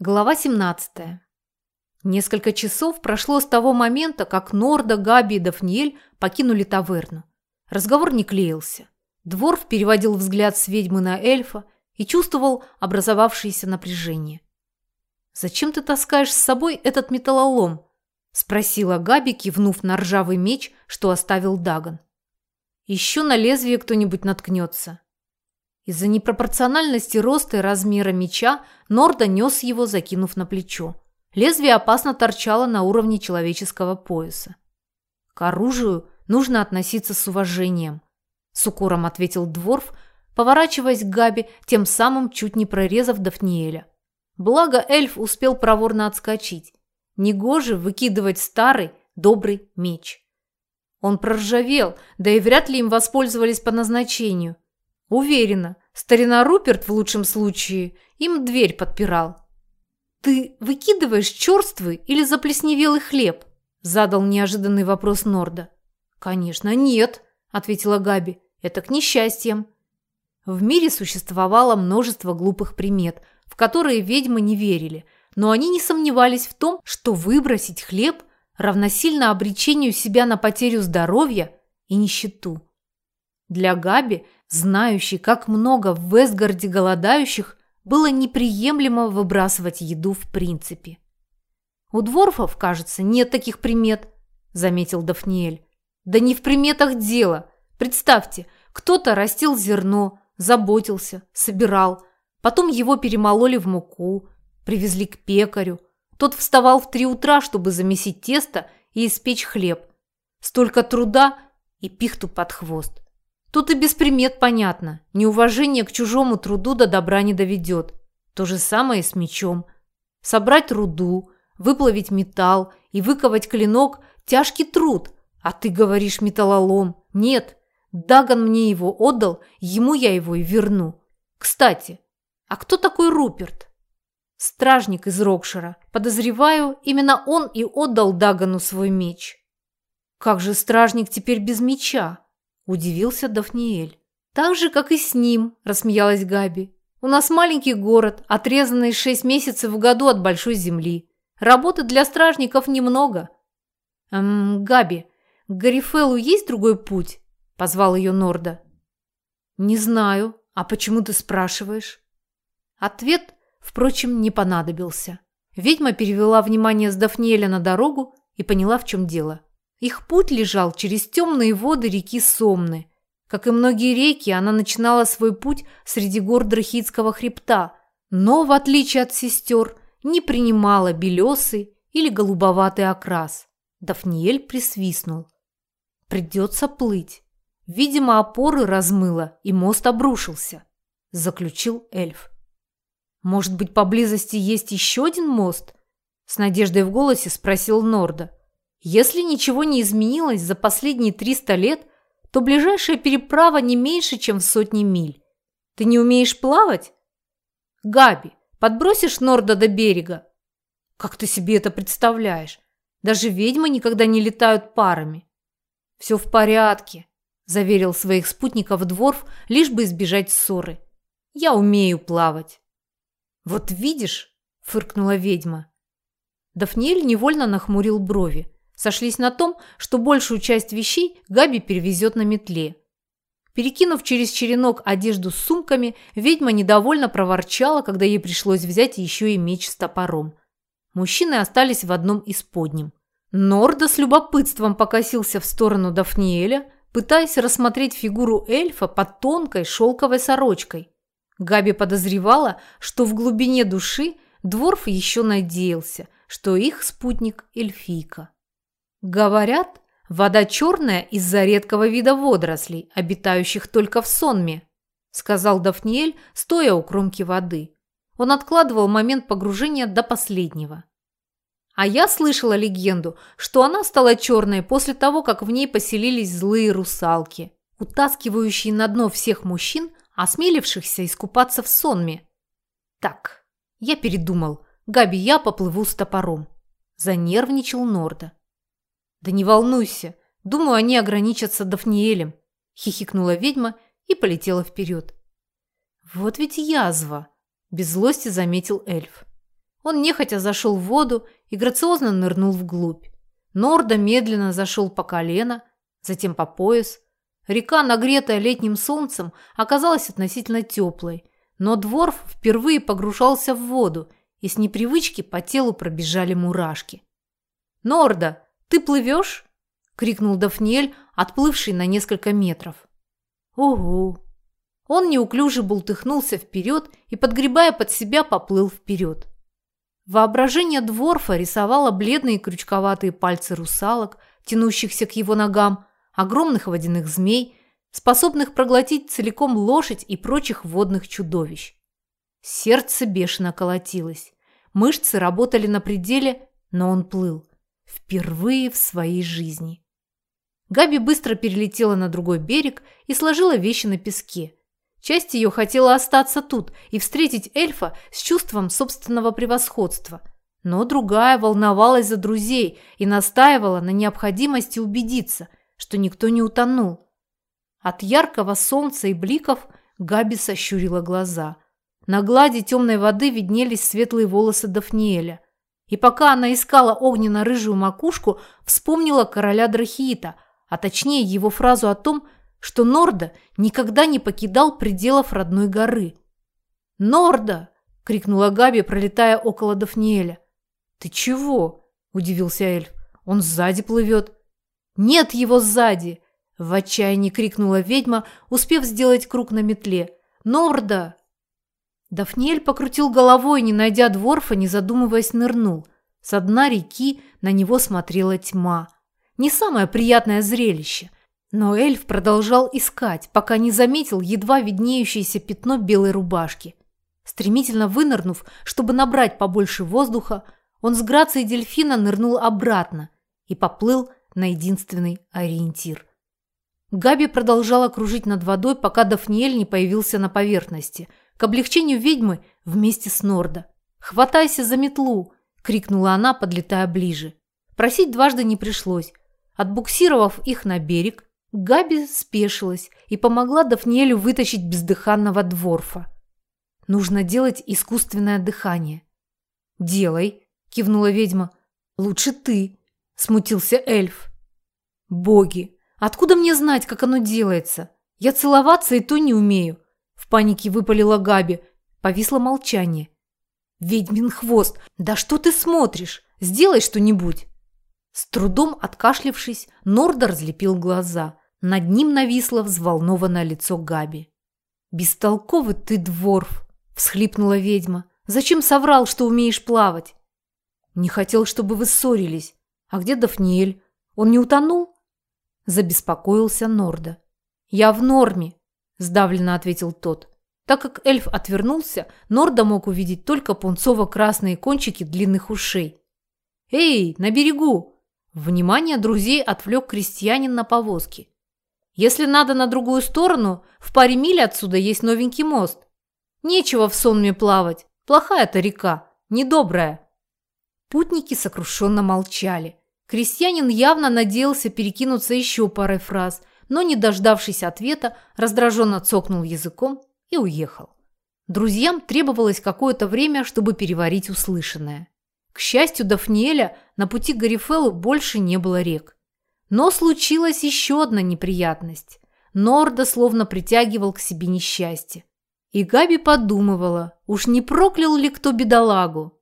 Глава 17. Несколько часов прошло с того момента, как Норда, Габи и Дафниэль покинули таверну. Разговор не клеился. Дворф переводил взгляд с ведьмы на эльфа и чувствовал образовавшееся напряжение. «Зачем ты таскаешь с собой этот металлолом?» – спросила Габи, кивнув на ржавый меч, что оставил Даган. «Еще на лезвие кто-нибудь наткнется». Из-за непропорциональности роста и размера меча Норда нес его, закинув на плечо. Лезвие опасно торчало на уровне человеческого пояса. «К оружию нужно относиться с уважением», – с укором ответил Дворф, поворачиваясь к Габи, тем самым чуть не прорезав Дафниэля. Благо эльф успел проворно отскочить. Негоже выкидывать старый, добрый меч. Он проржавел, да и вряд ли им воспользовались по назначению – Уверена, старина Руперт в лучшем случае им дверь подпирал. «Ты выкидываешь черствый или заплесневелый хлеб?» задал неожиданный вопрос Норда. «Конечно, нет», – ответила Габи. «Это к несчастьям». В мире существовало множество глупых примет, в которые ведьмы не верили, но они не сомневались в том, что выбросить хлеб равносильно обречению себя на потерю здоровья и нищету. Для Габи – знающий, как много в Вестгарде голодающих, было неприемлемо выбрасывать еду в принципе. «У дворфов, кажется, нет таких примет», – заметил Дафниэль. «Да не в приметах дело. Представьте, кто-то растил зерно, заботился, собирал, потом его перемололи в муку, привезли к пекарю. Тот вставал в три утра, чтобы замесить тесто и испечь хлеб. Столько труда и пихту под хвост. Тут и без примет понятно. Неуважение к чужому труду до добра не доведет. То же самое и с мечом. Собрать руду, выплавить металл и выковать клинок – тяжкий труд. А ты говоришь металлолом. Нет, Даган мне его отдал, ему я его и верну. Кстати, а кто такой Руперт? Стражник из Рокшира. Подозреваю, именно он и отдал Дагану свой меч. Как же стражник теперь без меча? Удивился Дафниэль. «Так же, как и с ним», – рассмеялась Габи. «У нас маленький город, отрезанный шесть месяцев в году от большой земли. Работы для стражников немного». «Эм, Габи, к Гарифелу есть другой путь?» – позвал ее Норда. «Не знаю. А почему ты спрашиваешь?» Ответ, впрочем, не понадобился. Ведьма перевела внимание с Дафниэля на дорогу и поняла, в чем дело. Их путь лежал через темные воды реки Сомны. Как и многие реки, она начинала свой путь среди гор Драхидского хребта, но, в отличие от сестер, не принимала белесый или голубоватый окрас. Дафниэль присвистнул. «Придется плыть. Видимо, опоры размыло, и мост обрушился», – заключил эльф. «Может быть, поблизости есть еще один мост?» – с надеждой в голосе спросил Норда. Если ничего не изменилось за последние 300 лет, то ближайшая переправа не меньше, чем в сотни миль. Ты не умеешь плавать? Габи, подбросишь Норда до берега? Как ты себе это представляешь? Даже ведьмы никогда не летают парами. Все в порядке, заверил своих спутников Дворф, лишь бы избежать ссоры. Я умею плавать. Вот видишь, фыркнула ведьма. Дафниэль невольно нахмурил брови сошлись на том, что большую часть вещей Габи перевезет на метле. Перекинув через черенок одежду с сумками, ведьма недовольно проворчала, когда ей пришлось взять еще и меч с топором. Мужчины остались в одном из подним. Норда с любопытством покосился в сторону Дафниэля, пытаясь рассмотреть фигуру эльфа под тонкой шелковой сорочкой. Габи подозревала, что в глубине души Дворф еще надеялся, что их спутник – эльфийка. Говорят, вода черная из-за редкого вида водорослей, обитающих только в сонме, сказал Дафниэль, стоя у кромки воды. Он откладывал момент погружения до последнего. А я слышала легенду, что она стала черной после того, как в ней поселились злые русалки, утаскивающие на дно всех мужчин, осмелившихся искупаться в сонме. Так, я передумал. Габи, я поплыву с топором. Занервничал Норда. «Да не волнуйся. Думаю, они ограничатся Дафниэлем», – хихикнула ведьма и полетела вперед. «Вот ведь язва!» – без злости заметил эльф. Он нехотя зашел в воду и грациозно нырнул вглубь. Норда медленно зашел по колено, затем по пояс. Река, нагретая летним солнцем, оказалась относительно теплой, но Дворф впервые погружался в воду, и с непривычки по телу пробежали мурашки. «Норда, ты плывешь?» – крикнул Дафниэль, отплывший на несколько метров. «Угу». Он неуклюже бултыхнулся вперед и, подгребая под себя, поплыл вперед. Воображение Дворфа рисовало бледные крючковатые пальцы русалок, тянущихся к его ногам, огромных водяных змей, способных проглотить целиком лошадь и прочих водных чудовищ. Сердце бешено колотилось. Мышцы работали на пределе, но он плыл. Впервые в своей жизни. Габи быстро перелетела на другой берег и сложила вещи на песке. Часть ее хотела остаться тут и встретить эльфа с чувством собственного превосходства. Но другая волновалась за друзей и настаивала на необходимости убедиться, что никто не утонул. От яркого солнца и бликов Габи сощурила глаза. На глади темной воды виднелись светлые волосы Дафниэля. И пока она искала огненно-рыжую макушку, вспомнила короля Драхиита, а точнее его фразу о том, что Норда никогда не покидал пределов родной горы. «Норда!» – крикнула Габи, пролетая около Дафниэля. «Ты чего?» – удивился эльф. «Он сзади плывет». «Нет его сзади!» – в отчаянии крикнула ведьма, успев сделать круг на метле. «Норда!» Дафниэль покрутил головой, не найдя дворфа, не задумываясь, нырнул. С дна реки на него смотрела тьма. Не самое приятное зрелище – но эльф продолжал искать, пока не заметил едва виднеющееся пятно белой рубашки. Стремительно вынырнув, чтобы набрать побольше воздуха, он с грацией дельфина нырнул обратно и поплыл на единственный ориентир. Габи продолжала кружить над водой, пока Дафниэль не появился на поверхности, к облегчению ведьмы вместе с Норда. «Хватайся за метлу!» – крикнула она, подлетая ближе. Просить дважды не пришлось. Отбуксировав их на берег, Габи спешилась и помогла Дафниэлю вытащить бездыханного дворфа. Нужно делать искусственное дыхание. «Делай», – кивнула ведьма. «Лучше ты», – смутился эльф. «Боги, откуда мне знать, как оно делается? Я целоваться и то не умею», – в панике выпалила Габи. Повисло молчание. «Ведьмин хвост, да что ты смотришь? Сделай что-нибудь!» С трудом откашлившись, Норда разлепил глаза. Над ним нависло взволнованное лицо Габи. «Бестолковый ты, дворф!» – всхлипнула ведьма. «Зачем соврал, что умеешь плавать?» «Не хотел, чтобы вы ссорились. А где Дафниэль? Он не утонул?» Забеспокоился Норда. «Я в норме», – сдавленно ответил тот. Так как эльф отвернулся, Норда мог увидеть только пунцово-красные кончики длинных ушей. «Эй, на берегу!» Внимание друзей отвлек крестьянин на повозке. Если надо на другую сторону, в паре миль отсюда есть новенький мост. Нечего в сонме плавать. Плохая-то река, недобрая. Путники сокрушенно молчали. Крестьянин явно надеялся перекинуться еще парой фраз, но, не дождавшись ответа, раздраженно цокнул языком и уехал. Друзьям требовалось какое-то время, чтобы переварить услышанное. К счастью, Дафниэля на пути к Гарифеллу больше не было рек. Но случилась еще одна неприятность. Норда словно притягивал к себе несчастье. И Габи подумывала, уж не проклял ли кто бедолагу.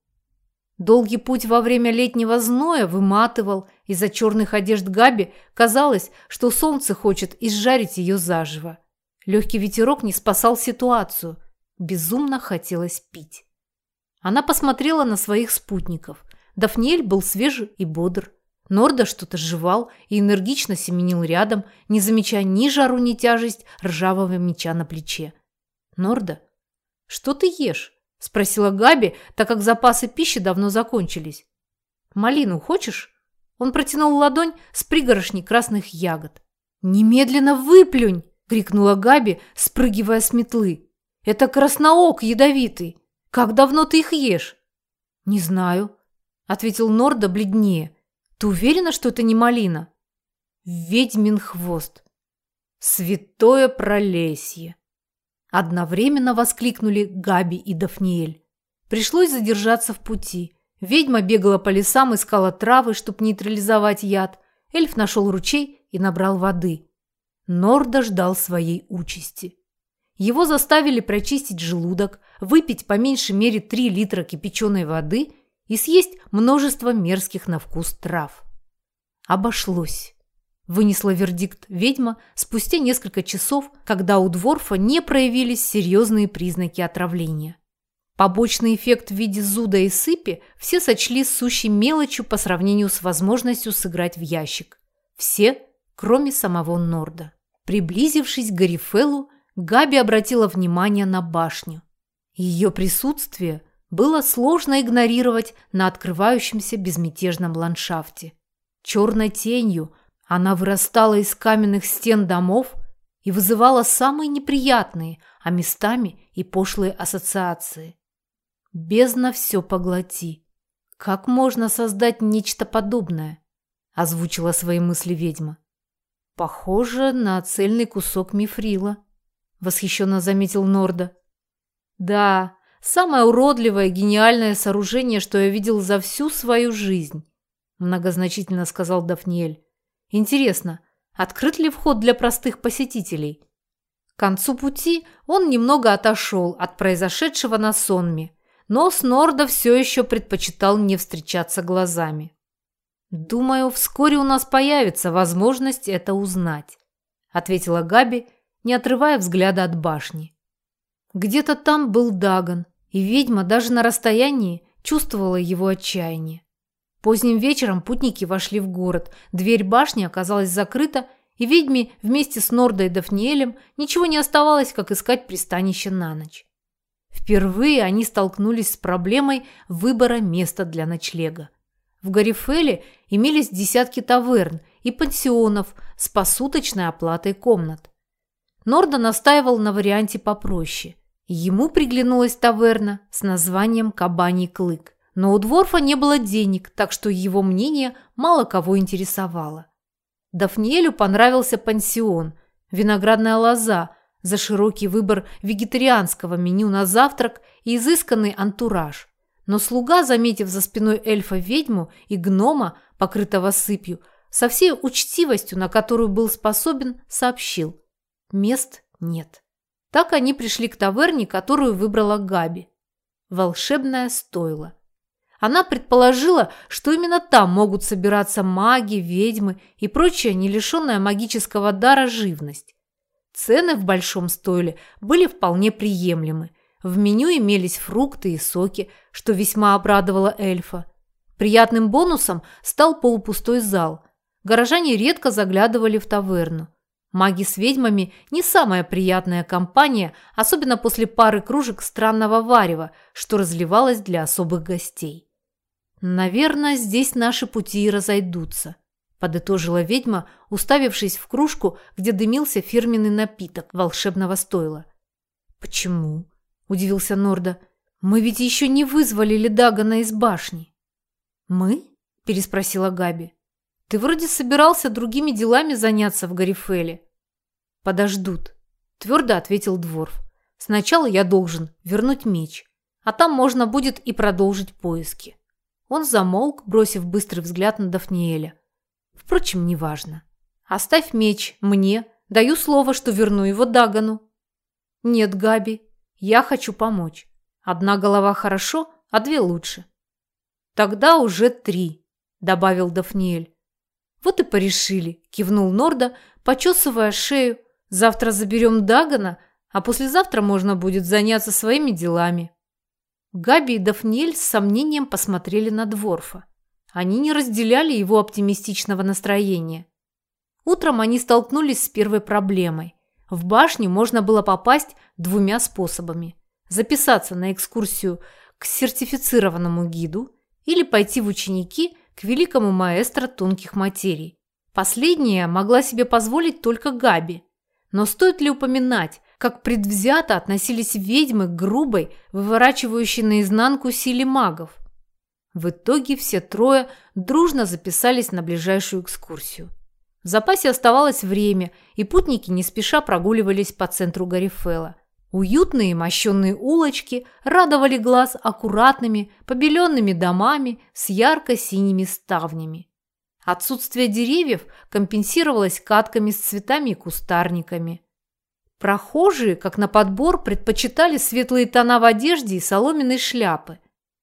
Долгий путь во время летнего зноя выматывал, из-за черных одежд Габи казалось, что солнце хочет изжарить ее заживо. Легкий ветерок не спасал ситуацию. Безумно хотелось пить. Она посмотрела на своих спутников. Дафниэль был свеж и бодр. Норда что-то жевал и энергично семенил рядом, не замечая ни жару, ни тяжесть ржавого меча на плече. «Норда, что ты ешь?» – спросила Габи, так как запасы пищи давно закончились. «Малину хочешь?» Он протянул ладонь с пригорошней красных ягод. «Немедленно выплюнь!» – крикнула Габи, спрыгивая с метлы. «Это красноок ядовитый. Как давно ты их ешь?» «Не знаю», – ответил Норда бледнее. Ты уверена, что это не малина? Ведьмин хвост. Святое пролесье. Одновременно воскликнули Габи и Дафниэль. Пришлось задержаться в пути. Ведьма бегала по лесам, искала травы, чтобы нейтрализовать яд. Эльф нашел ручей и набрал воды. Норда ждал своей участи. Его заставили прочистить желудок, выпить по меньшей мере 3 литра кипяченой воды и съесть множество мерзких на вкус трав. Обошлось. Вынесла вердикт ведьма спустя несколько часов, когда у Дворфа не проявились серьезные признаки отравления. Побочный эффект в виде зуда и сыпи все сочли сущей мелочью по сравнению с возможностью сыграть в ящик. Все, кроме самого Норда. Приблизившись к Гарифеллу, Габи обратила внимание на башню. Ее присутствие было сложно игнорировать на открывающемся безмятежном ландшафте. Черной тенью она вырастала из каменных стен домов и вызывала самые неприятные, а местами и пошлые ассоциации. Бездна все поглоти. Как можно создать нечто подобное? Озвучила свои мысли ведьма. Похоже на цельный кусок мифрила. Восхищенно заметил Норда. Да, самое уродливое гениальное сооружение, что я видел за всю свою жизнь. Многозначительно сказал Дафниэль. Интересно, открыт ли вход для простых посетителей? К концу пути он немного отошел от произошедшего на сонме но Снорда все еще предпочитал не встречаться глазами. «Думаю, вскоре у нас появится возможность это узнать», ответила Габи, не отрывая взгляда от башни. Где-то там был Даган, и ведьма даже на расстоянии чувствовала его отчаяние. Поздним вечером путники вошли в город, дверь башни оказалась закрыта, и ведьме вместе с Нордой и Дафниэлем ничего не оставалось, как искать пристанище на ночь. Впервые они столкнулись с проблемой выбора места для ночлега. В Гарифеле имелись десятки таверн и пансионов с посуточной оплатой комнат. Норда настаивал на варианте попроще. Ему приглянулась таверна с названием «Кабаний клык». Но у Дворфа не было денег, так что его мнение мало кого интересовало. Дафниэлю понравился пансион, виноградная лоза, за широкий выбор вегетарианского меню на завтрак и изысканный антураж. Но слуга, заметив за спиной эльфа ведьму и гнома, покрытого сыпью, со всей учтивостью, на которую был способен, сообщил – мест нет. Так они пришли к таверне, которую выбрала Габи. Волшебная стойла. Она предположила, что именно там могут собираться маги, ведьмы и прочая не лишенная магического дара живность. Цены в большом стойле были вполне приемлемы. В меню имелись фрукты и соки, что весьма обрадовало эльфа. Приятным бонусом стал полупустой зал. Горожане редко заглядывали в таверну. Маги с ведьмами – не самая приятная компания, особенно после пары кружек странного варева, что разливалось для особых гостей. Наверное, здесь наши пути и разойдутся. – подытожила ведьма, уставившись в кружку, где дымился фирменный напиток волшебного стойла. «Почему?» – удивился Норда. «Мы ведь еще не вызвали Ледагана из башни». «Мы?» – переспросила Габи. «Ты вроде собирался другими делами заняться в Гарифеле». «Подождут», – твердо ответил Дворф. «Сначала я должен вернуть меч, а там можно будет и продолжить поиски». Он замолк, бросив быстрый взгляд на Дафниэля. Впрочем, неважно. Оставь меч мне, даю слово, что верну его Дагану. Нет, Габи, я хочу помочь. Одна голова хорошо, а две лучше. Тогда уже три, добавил Дафниэль. Вот и порешили, кивнул Норда, почесывая шею. Завтра заберем Дагана, а послезавтра можно будет заняться своими делами. Габи и Дафниэль с сомнением посмотрели на Дворфа. Они не разделяли его оптимистичного настроения. Утром они столкнулись с первой проблемой. В башню можно было попасть двумя способами. Записаться на экскурсию к сертифицированному гиду или пойти в ученики к великому маэстро тонких материй. Последняя могла себе позволить только Габи. Но стоит ли упоминать, как предвзято относились ведьмы к грубой, выворачивающей наизнанку силе магов – в итоге все трое дружно записались на ближайшую экскурсию. В запасе оставалось время, и путники не спеша прогуливались по центру Гарифела. Уютные мощенные улочки радовали глаз аккуратными, побеленными домами с ярко-синими ставнями. Отсутствие деревьев компенсировалось катками с цветами и кустарниками. Прохожие, как на подбор, предпочитали светлые тона в одежде и соломенные шляпы.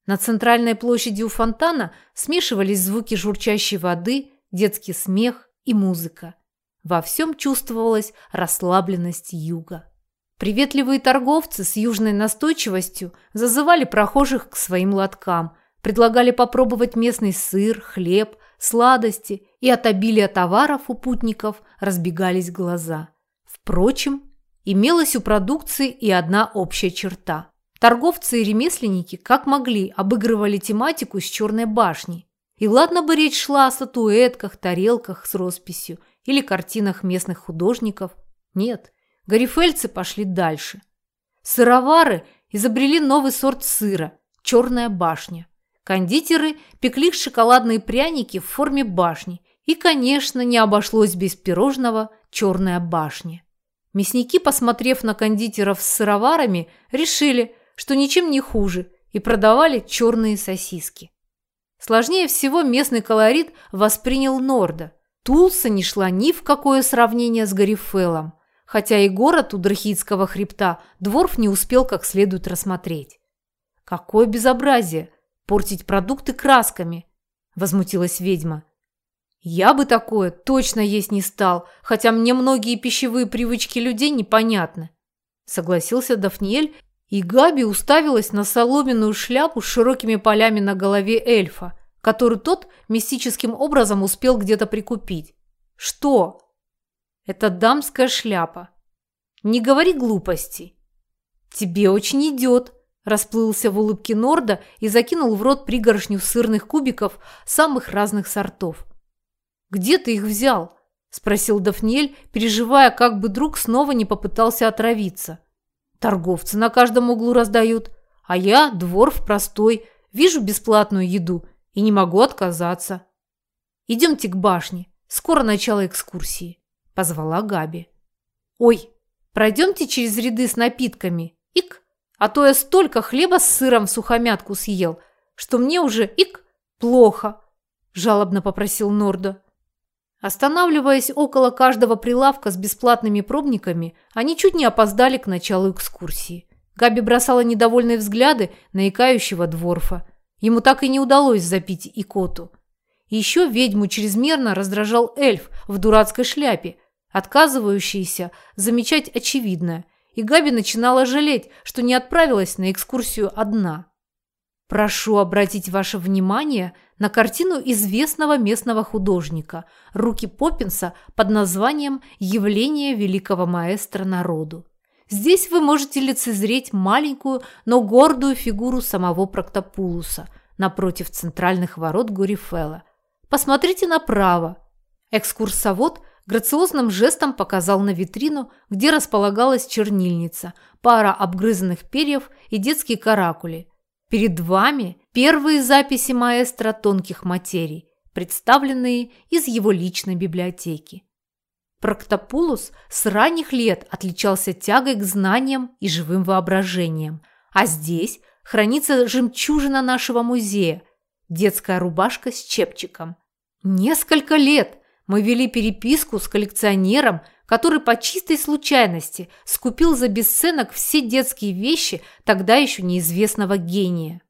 На центральной площади у фонтана смешивались звуки журчащей воды, детский смех и музыка. Во всем чувствовалась расслабленность юга. Приветливые торговцы с южной настойчивостью зазывали прохожих к своим лоткам, предлагали попробовать местный сыр, хлеб, сладости, и от обилия товаров у путников разбегались глаза. Впрочем, имелась у продукции и одна общая черта. Торговцы и ремесленники, как могли, обыгрывали тематику с черной башней. И ладно бы речь шла о статуэтках, тарелках с росписью или картинах местных художников. Нет, гарифельцы пошли дальше. Сыровары изобрели новый сорт сыра – черная башня. Кондитеры пекли шоколадные пряники в форме башни. И, конечно, не обошлось без пирожного «черная башня». Мясники, посмотрев на кондитеров с сыроварами, решили, что ничем не хуже, и продавали черные сосиски. Сложнее всего местный колорит воспринял Норда. Тулса не шла ни в какое сравнение с Гарифелом, хотя и город у Драхидского хребта Дворф не успел как следует рассмотреть. «Какое безобразие! Портить продукты красками!» – возмутилась ведьма. Я бы такое точно есть не стал, хотя мне многие пищевые привычки людей непонятны. Согласился Дафниэль, и Габи уставилась на соломенную шляпу с широкими полями на голове эльфа, которую тот мистическим образом успел где-то прикупить. Что? Это дамская шляпа. Не говори глупостей. Тебе очень идет, расплылся в улыбке Норда и закинул в рот пригоршню сырных кубиков самых разных сортов. «Где ты их взял?» – спросил Дафниэль, переживая, как бы друг снова не попытался отравиться. «Торговцы на каждом углу раздают, а я, дворф простой, вижу бесплатную еду и не могу отказаться». «Идемте к башне, скоро начало экскурсии», – позвала Габи. «Ой, пройдемте через ряды с напитками, ик, а то я столько хлеба с сыром в сухомятку съел, что мне уже, ик, плохо», – жалобно попросил Норда. Останавливаясь около каждого прилавка с бесплатными пробниками, они чуть не опоздали к началу экскурсии. Габи бросала недовольные взгляды на икающего дворфа. Ему так и не удалось запить икоту. Еще ведьму чрезмерно раздражал эльф в дурацкой шляпе, отказывающийся замечать очевидное, и Габи начинала жалеть, что не отправилась на экскурсию одна. Прошу обратить ваше внимание на картину известного местного художника Руки Поппинса под названием «Явление великого маэстро народу». Здесь вы можете лицезреть маленькую, но гордую фигуру самого Проктопулуса напротив центральных ворот Гурифела. Посмотрите направо. Экскурсовод грациозным жестом показал на витрину, где располагалась чернильница, пара обгрызанных перьев и детские каракули – Перед вами первые записи маэстро тонких материй, представленные из его личной библиотеки. Проктопулус с ранних лет отличался тягой к знаниям и живым воображением, а здесь хранится жемчужина нашего музея – детская рубашка с чепчиком. Несколько лет мы вели переписку с коллекционером, который по чистой случайности скупил за бесценок все детские вещи тогда еще неизвестного гения.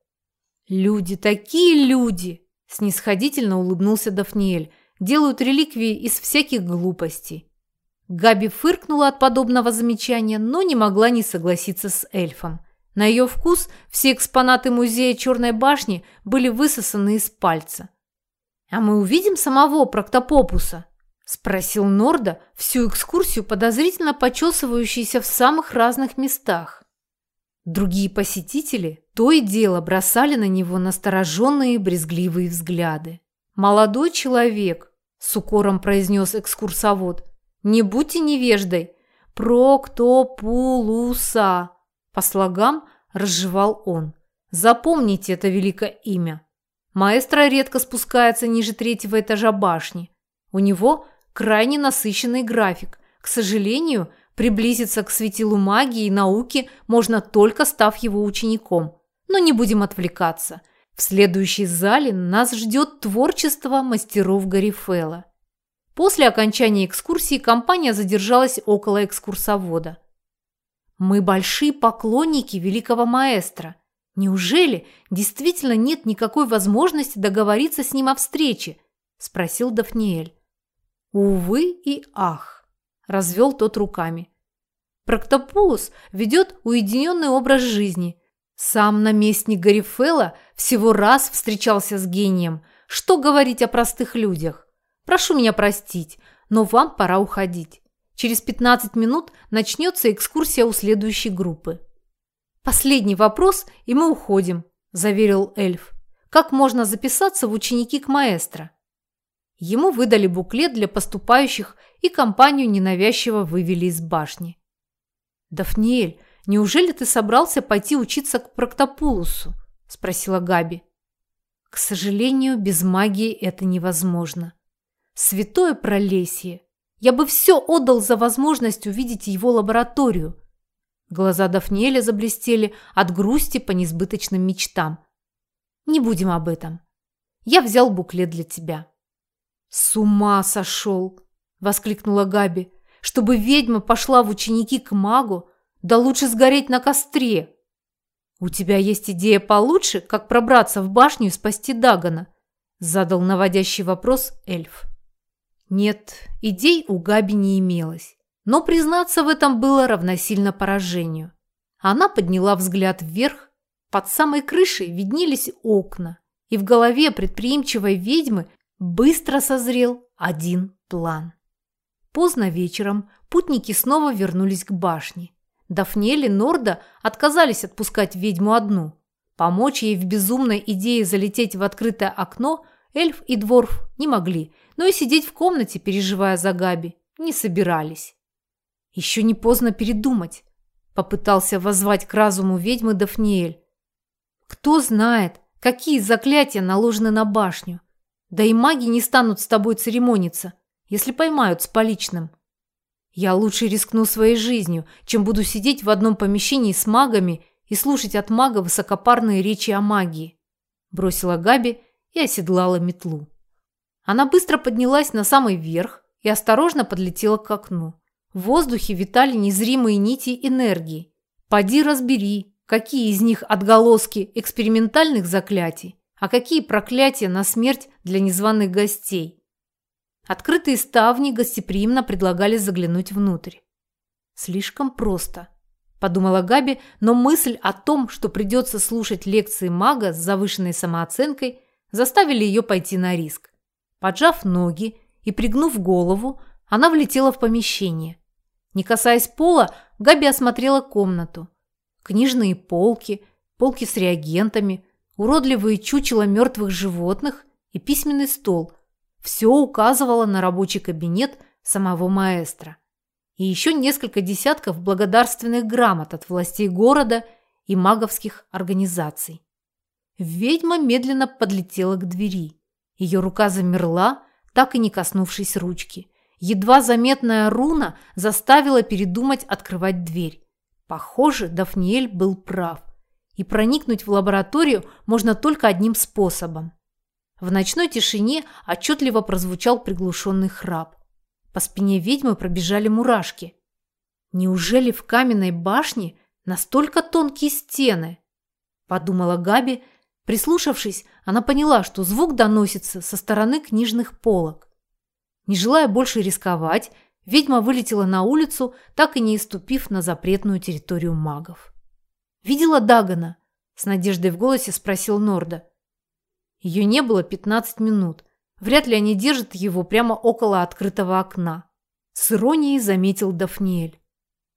«Люди, такие люди!» – снисходительно улыбнулся Дафниэль. «Делают реликвии из всяких глупостей». Габи фыркнула от подобного замечания, но не могла не согласиться с эльфом. На ее вкус все экспонаты музея Черной башни были высосаны из пальца. «А мы увидим самого Проктопопуса?» – спросил Норда, всю экскурсию подозрительно почесывающийся в самых разных местах. Другие посетители то и дело бросали на него настороженные брезгливые взгляды. «Молодой человек», – с укором произнес экскурсовод, – «не будьте невеждой, проктопулуса». По слогам разжевал он. «Запомните это великое имя. Маэстро редко спускается ниже третьего этажа башни. У него крайне насыщенный график. К сожалению, приблизиться к светилу магии и науки можно только став его учеником. Но не будем отвлекаться. В следующей зале нас ждет творчество мастеров Гарифела. После окончания экскурсии компания задержалась около экскурсовода. «Мы большие поклонники великого маэстро. Неужели действительно нет никакой возможности договориться с ним о встрече?» – спросил Дафниэль. «Увы и ах!» – развел тот руками. Проктопулус ведет уединенный образ жизни. Сам наместник Гарифела всего раз встречался с гением. Что говорить о простых людях? Прошу меня простить, но вам пора уходить. Через 15 минут начнется экскурсия у следующей группы. Последний вопрос, и мы уходим, заверил эльф. Как можно записаться в ученики к маэстро? Ему выдали буклет для поступающих, и компанию ненавязчиво вывели из башни. «Дафниэль, неужели ты собрался пойти учиться к Проктопулусу?» – спросила Габи. «К сожалению, без магии это невозможно. Святое Пролесье! Я бы все отдал за возможность увидеть его лабораторию». Глаза Дафниэля заблестели от грусти по несбыточным мечтам. «Не будем об этом. Я взял буклет для тебя». «С ума сошел!» – воскликнула Габи. «Чтобы ведьма пошла в ученики к магу? Да лучше сгореть на костре!» «У тебя есть идея получше, как пробраться в башню и спасти Дагана?» – задал наводящий вопрос эльф. Нет, идей у Габи не имелось. Но признаться в этом было равносильно поражению. Она подняла взгляд вверх. Под самой крышей виднелись окна. И в голове предприимчивой ведьмы быстро созрел один план. Поздно вечером путники снова вернулись к башне. Дафнель и Норда отказались отпускать ведьму одну. Помочь ей в безумной идее залететь в открытое окно эльф и дворф не могли – но и сидеть в комнате, переживая за Габи, не собирались. Еще не поздно передумать, попытался воззвать к разуму ведьмы Дафниэль. Кто знает, какие заклятия наложены на башню. Да и маги не станут с тобой церемониться, если поймают с поличным. Я лучше рискну своей жизнью, чем буду сидеть в одном помещении с магами и слушать от мага высокопарные речи о магии. Бросила Габи и оседлала метлу. Она быстро поднялась на самый верх и осторожно подлетела к окну. В воздухе витали незримые нити энергии. Поди разбери, какие из них отголоски экспериментальных заклятий, а какие проклятия на смерть для незваных гостей. Открытые ставни гостеприимно предлагали заглянуть внутрь. Слишком просто, подумала Габи, но мысль о том, что придется слушать лекции мага с завышенной самооценкой, заставили ее пойти на риск. Поджав ноги и пригнув голову, она влетела в помещение. Не касаясь пола, Габи осмотрела комнату. Книжные полки, полки с реагентами, уродливые чучела мертвых животных и письменный стол. Все указывало на рабочий кабинет самого маэстро. И еще несколько десятков благодарственных грамот от властей города и маговских организаций. Ведьма медленно подлетела к двери. Ее рука замерла, так и не коснувшись ручки. Едва заметная руна заставила передумать открывать дверь. Похоже, Дафниэль был прав. И проникнуть в лабораторию можно только одним способом. В ночной тишине отчетливо прозвучал приглушенный храп. По спине ведьмы пробежали мурашки. Неужели в каменной башне настолько тонкие стены? Подумала Габи, Прислушавшись, она поняла, что звук доносится со стороны книжных полок. Не желая больше рисковать, ведьма вылетела на улицу, так и не иступив на запретную территорию магов. «Видела Дагана?» – с надеждой в голосе спросил Норда. Ее не было 15 минут. Вряд ли они держат его прямо около открытого окна. С иронией заметил Дафниэль.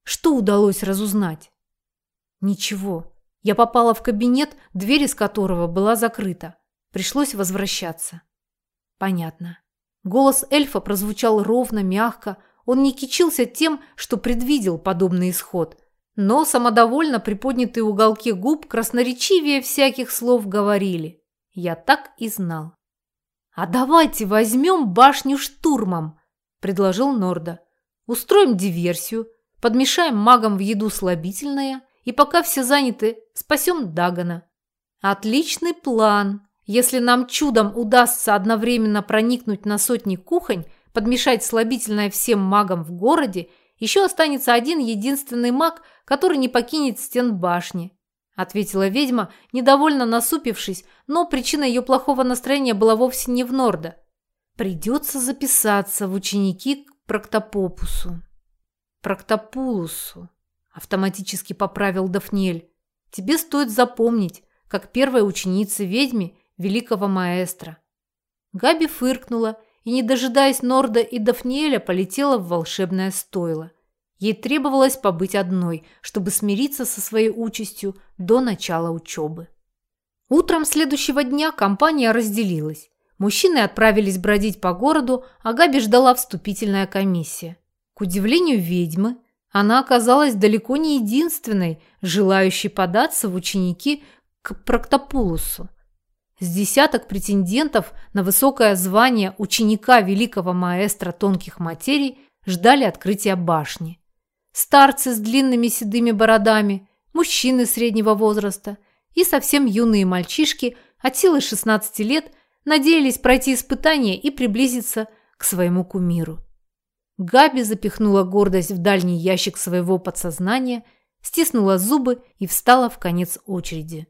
Что удалось разузнать? Ничего. Я попала в кабинет, дверь из которого была закрыта. Пришлось возвращаться. Понятно. Голос эльфа прозвучал ровно, мягко. Он не кичился тем, что предвидел подобный исход. Но самодовольно приподнятые уголки губ красноречивее всяких слов говорили. Я так и знал. «А давайте возьмем башню штурмом», – предложил Норда. «Устроим диверсию, подмешаем магам в еду слабительное, и пока все заняты, спасем Дагана. Отличный план. Если нам чудом удастся одновременно проникнуть на сотни кухонь, подмешать слабительное всем магам в городе, еще останется один единственный маг, который не покинет стен башни ответила ведьма, недовольно насупившись, но причина ее плохого настроения была вовсе не в Норда. Придется записаться в ученики к Проктопопусу. Проктопулусу, автоматически поправил Дафнель. Тебе стоит запомнить, как первая ученица ведьме великого маэстро. Габи фыркнула и, не дожидаясь Норда и Дафниэля, полетела в волшебное стойло. Ей требовалось побыть одной, чтобы смириться со своей участью до начала учебы. Утром следующего дня компания разделилась. Мужчины отправились бродить по городу, а Габи ждала вступительная комиссия. К удивлению ведьмы, она оказалась далеко не единственной, желающей податься в ученики к Проктопулусу. С десяток претендентов на высокое звание ученика великого маэстро тонких материй ждали открытия башни старцы с длинными седыми бородами, мужчины среднего возраста и совсем юные мальчишки от силы 16 лет надеялись пройти испытание и приблизиться к своему кумиру. Габи запихнула гордость в дальний ящик своего подсознания, стиснула зубы и встала в конец очереди.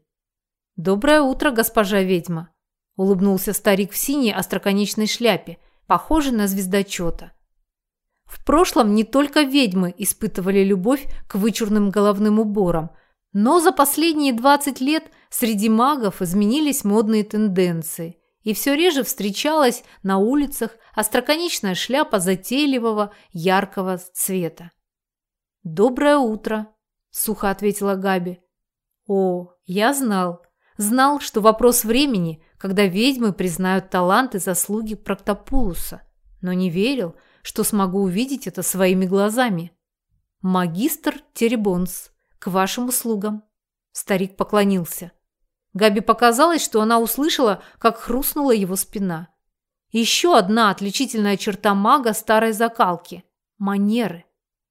«Доброе утро, госпожа ведьма!» – улыбнулся старик в синей остроконечной шляпе, похожей на звездочета. В прошлом не только ведьмы испытывали любовь к вычурным головным уборам, но за последние 20 лет среди магов изменились модные тенденции, и все реже встречалась на улицах остроконечная шляпа затейливого яркого цвета. «Доброе утро», – сухо ответила Габи. «О, я знал. Знал, что вопрос времени, когда ведьмы признают талант и заслуги Проктопулуса, но не верил – что смогу увидеть это своими глазами. Магистр Теребонс, к вашим услугам. Старик поклонился. Габи показалось, что она услышала, как хрустнула его спина. Еще одна отличительная черта мага старой закалки – манеры.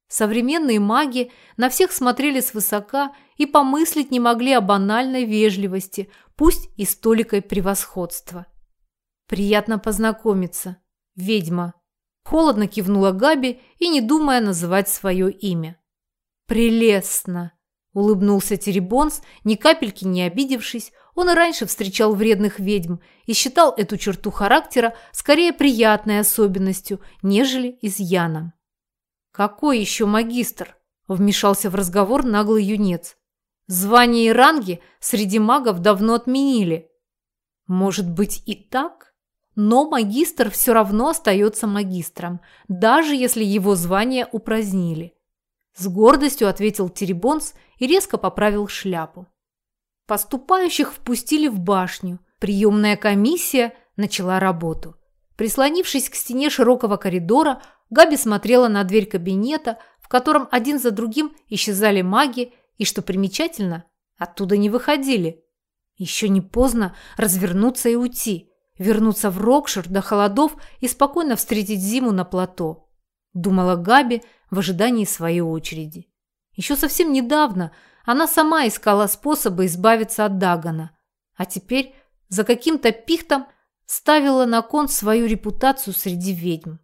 Современные маги на всех смотрели свысока и помыслить не могли о банальной вежливости, пусть и столикой превосходства. «Приятно познакомиться, ведьма», Холодно кивнула Габи и не думая называть свое имя. «Прелестно!» – улыбнулся Теребонс, ни капельки не обидевшись. Он и раньше встречал вредных ведьм и считал эту черту характера скорее приятной особенностью, нежели изъяном. «Какой еще магистр?» – вмешался в разговор наглый юнец. «Звания и ранги среди магов давно отменили». «Может быть и так?» Но магистр все равно остается магистром, даже если его звание упразднили. С гордостью ответил Теребонс и резко поправил шляпу. Поступающих впустили в башню. Приемная комиссия начала работу. Прислонившись к стене широкого коридора, Габи смотрела на дверь кабинета, в котором один за другим исчезали маги, и, что примечательно, оттуда не выходили. Еще не поздно развернуться и уйти вернуться в Рокшир до холодов и спокойно встретить зиму на плато. Думала Габи в ожидании своей очереди. Еще совсем недавно она сама искала способы избавиться от Дагана, а теперь за каким-то пихтом ставила на кон свою репутацию среди ведьм.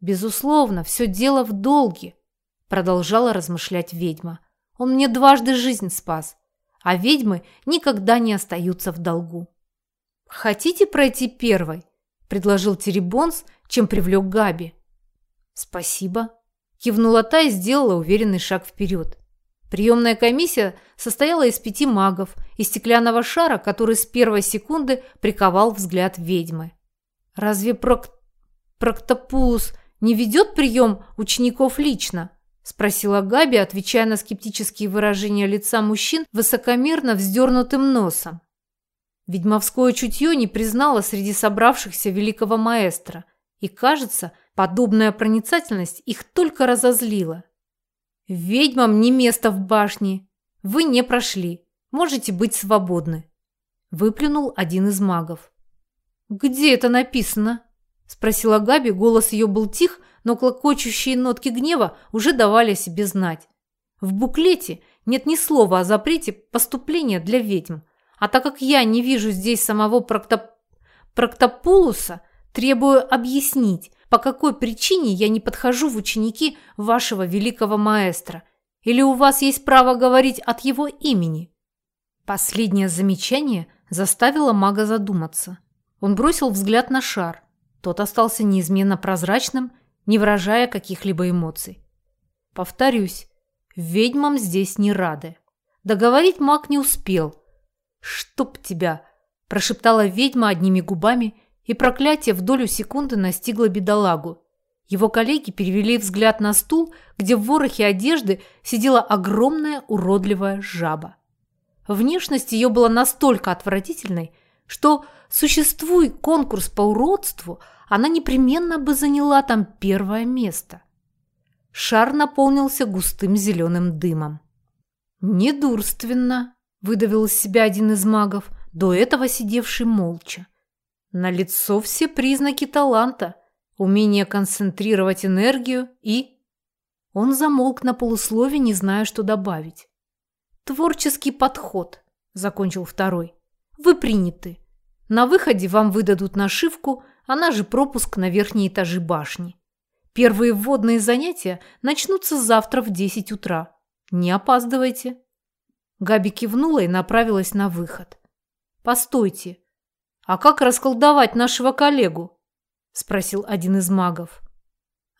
«Безусловно, все дело в долге», – продолжала размышлять ведьма. «Он мне дважды жизнь спас, а ведьмы никогда не остаются в долгу». «Хотите пройти первой?» – предложил Теребонс, чем привлек Габи. «Спасибо», – кивнула та и сделала уверенный шаг вперед. Приемная комиссия состояла из пяти магов и стеклянного шара, который с первой секунды приковал взгляд ведьмы. «Разве Прок... Проктопулус не ведет прием учеников лично?» – спросила Габи, отвечая на скептические выражения лица мужчин высокомерно вздернутым носом. Ведьмовское чутье не признало среди собравшихся великого маэстро, и, кажется, подобная проницательность их только разозлила. «Ведьмам не место в башне. Вы не прошли. Можете быть свободны», – выплюнул один из магов. «Где это написано?» – спросила Габи, голос ее был тих, но клокочущие нотки гнева уже давали о себе знать. В буклете нет ни слова о запрете поступления для ведьм. А так как я не вижу здесь самого Проктоп... Проктопулуса, требую объяснить, по какой причине я не подхожу в ученики вашего великого маэстро. Или у вас есть право говорить от его имени?» Последнее замечание заставило мага задуматься. Он бросил взгляд на шар. Тот остался неизменно прозрачным, не выражая каких-либо эмоций. Повторюсь, ведьмам здесь не рады. Договорить маг не успел. «Чтоб тебя!» – прошептала ведьма одними губами, и проклятие в долю секунды настигло бедолагу. Его коллеги перевели взгляд на стул, где в ворохе одежды сидела огромная уродливая жаба. Внешность ее была настолько отвратительной, что, существуй конкурс по уродству, она непременно бы заняла там первое место. Шар наполнился густым зеленым дымом. «Недурственно», – выдавил из себя один из магов, до этого сидевший молча. На лицо все признаки таланта, умение концентрировать энергию и... Он замолк на полуслове, не зная, что добавить. «Творческий подход», – закончил второй. «Вы приняты. На выходе вам выдадут нашивку, она же пропуск на верхние этажи башни. Первые вводные занятия начнутся завтра в 10 утра. Не опаздывайте». Габи кивнула и направилась на выход. «Постойте. А как расколдовать нашего коллегу?» – спросил один из магов.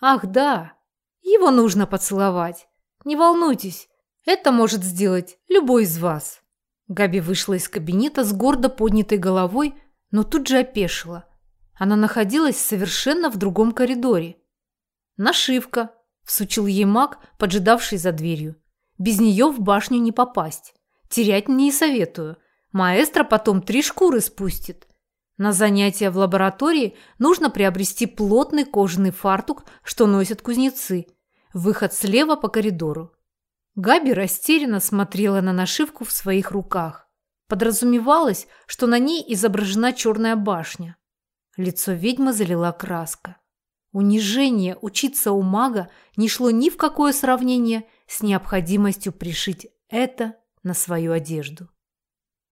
«Ах, да. Его нужно поцеловать. Не волнуйтесь, это может сделать любой из вас. Габи вышла из кабинета с гордо поднятой головой, но тут же опешила. Она находилась совершенно в другом коридоре. «Нашивка», – всучил ей маг, поджидавший за дверью. «Без нее в башню не попасть. Терять не советую. Маэстро потом три шкуры спустит. На занятия в лаборатории нужно приобрести плотный кожаный фартук, что носят кузнецы. Выход слева по коридору. Габи растерянно смотрела на нашивку в своих руках. Подразумевалось, что на ней изображена черная башня. Лицо ведьмы залила краска. Унижение учиться у мага не шло ни в какое сравнение с необходимостью пришить это на свою одежду.